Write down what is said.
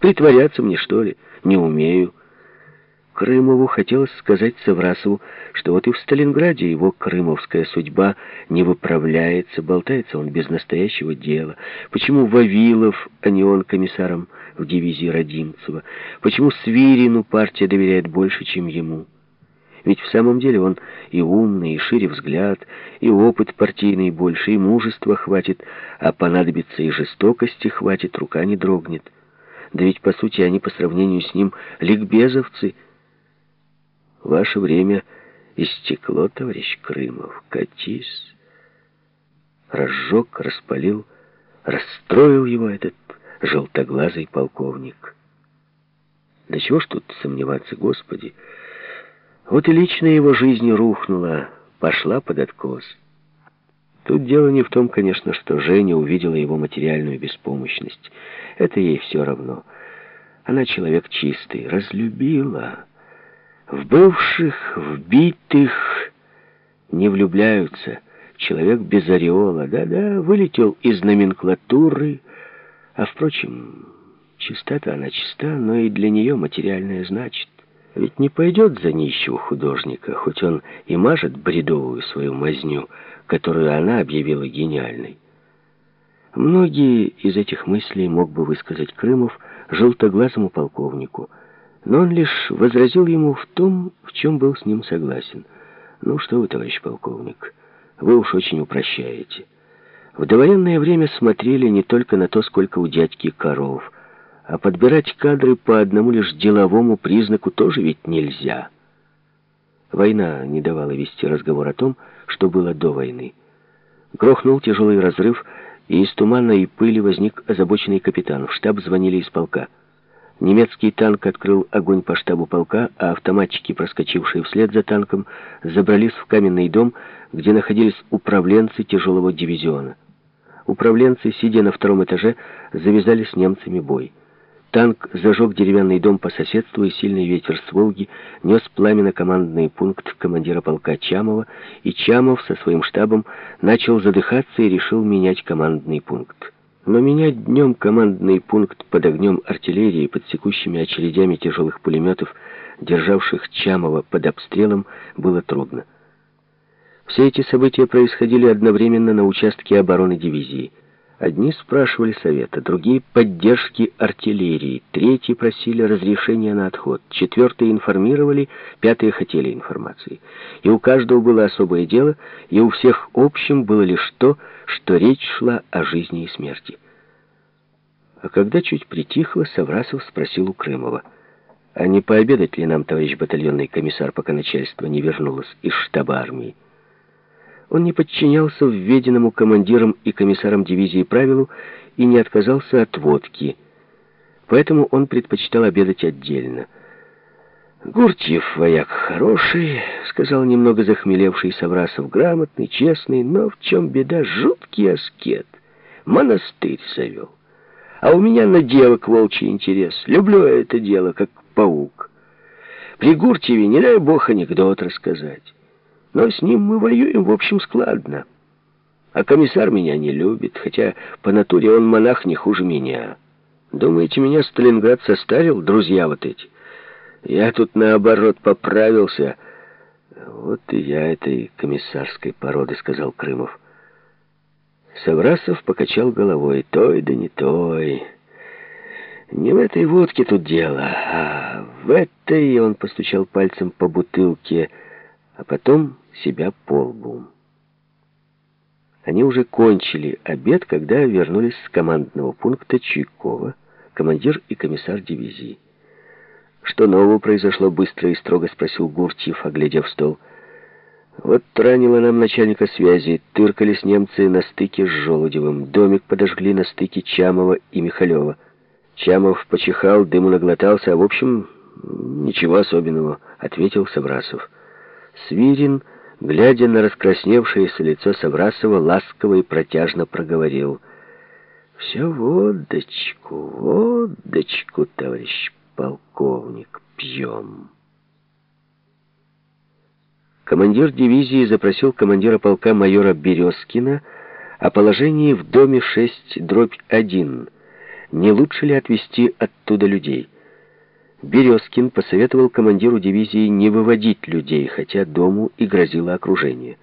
Притворяться мне, что ли? Не умею. Крымову хотелось сказать Саврасову, что вот и в Сталинграде его крымовская судьба не выправляется, болтается он без настоящего дела. Почему Вавилов, а не он комиссаром в дивизии Родимцева? Почему Свирину партия доверяет больше, чем ему? Ведь в самом деле он и умный, и шире взгляд, и опыт партийный больше, и мужества хватит, а понадобится и жестокости хватит, рука не дрогнет. Да ведь, по сути, они по сравнению с ним ликбезовцы — Ваше время истекло, товарищ Крымов. Катись. Разжег, распалил, расстроил его этот желтоглазый полковник. Да чего ж тут сомневаться, Господи? Вот и личная его жизнь рухнула, пошла под откос. Тут дело не в том, конечно, что Женя увидела его материальную беспомощность. Это ей все равно. Она человек чистый, разлюбила... В бывших, вбитых не влюбляются. Человек без ореола, да-да, вылетел из номенклатуры. А, впрочем, чиста-то она чиста, но и для нее материальная значит. Ведь не пойдет за нищего художника, хоть он и мажет бредовую свою мазню, которую она объявила гениальной. Многие из этих мыслей мог бы высказать Крымов желтоглазому полковнику – но он лишь возразил ему в том, в чем был с ним согласен. «Ну что вы, товарищ полковник, вы уж очень упрощаете. В довоенное время смотрели не только на то, сколько у дядьки коров, а подбирать кадры по одному лишь деловому признаку тоже ведь нельзя». Война не давала вести разговор о том, что было до войны. Грохнул тяжелый разрыв, и из тумана и пыли возник озабоченный капитан. В штаб звонили из полка. Немецкий танк открыл огонь по штабу полка, а автоматчики, проскочившие вслед за танком, забрались в каменный дом, где находились управленцы тяжелого дивизиона. Управленцы, сидя на втором этаже, завязали с немцами бой. Танк зажег деревянный дом по соседству, и сильный ветер с Волги нес пламя на командный пункт командира полка Чамова, и Чамов со своим штабом начал задыхаться и решил менять командный пункт. Но менять днем командный пункт под огнем артиллерии, под секущими очередями тяжелых пулеметов, державших Чамова под обстрелом, было трудно. Все эти события происходили одновременно на участке обороны дивизии. Одни спрашивали совета, другие — поддержки артиллерии, третьи просили разрешения на отход, четвертые информировали, пятые хотели информации. И у каждого было особое дело, и у всех общим было лишь то, что речь шла о жизни и смерти. А когда чуть притихло, Саврасов спросил у Крымова, «А не пообедать ли нам, товарищ батальонный комиссар, пока начальство не вернулось из штаба армии?» Он не подчинялся введенному командирам и комиссарам дивизии правилу и не отказался от водки. Поэтому он предпочитал обедать отдельно. «Гуртьев вояк хороший», — сказал немного захмелевший Саврасов, грамотный, честный, но в чем беда, жуткий аскет. Монастырь завел. А у меня на девок волчий интерес. Люблю это дело, как паук. При Гуртьеве, не дай бог, анекдот рассказать. Но с ним мы воюем, в общем, складно. А комиссар меня не любит, хотя по натуре он монах не хуже меня. Думаете, меня Сталинград состарил, друзья вот эти? Я тут, наоборот, поправился. Вот и я этой комиссарской породы, сказал Крымов. Саврасов покачал головой. Той да не той. Не в этой водке тут дело, а в этой, он постучал пальцем по бутылке, а потом себя по лбу. Они уже кончили обед, когда вернулись с командного пункта Чуйкова, командир и комиссар дивизии. «Что нового произошло?» — быстро и строго спросил Гуртьев, оглядев стол. «Вот ранило нам начальника связи. Тыркались немцы на стыке с Желудевым. Домик подожгли на стыке Чамова и Михалева. Чамов почихал, дыму наглотался, а в общем, ничего особенного», — ответил Сабрасов. Свирин глядя на раскрасневшееся лицо Саврасова, ласково и протяжно проговорил. «Все водочку, водочку, товарищ полковник, пьем». Командир дивизии запросил командира полка майора Березкина о положении в доме 6 дробь 1, не лучше ли отвести оттуда людей. Березкин посоветовал командиру дивизии не выводить людей, хотя дому и грозило окружение.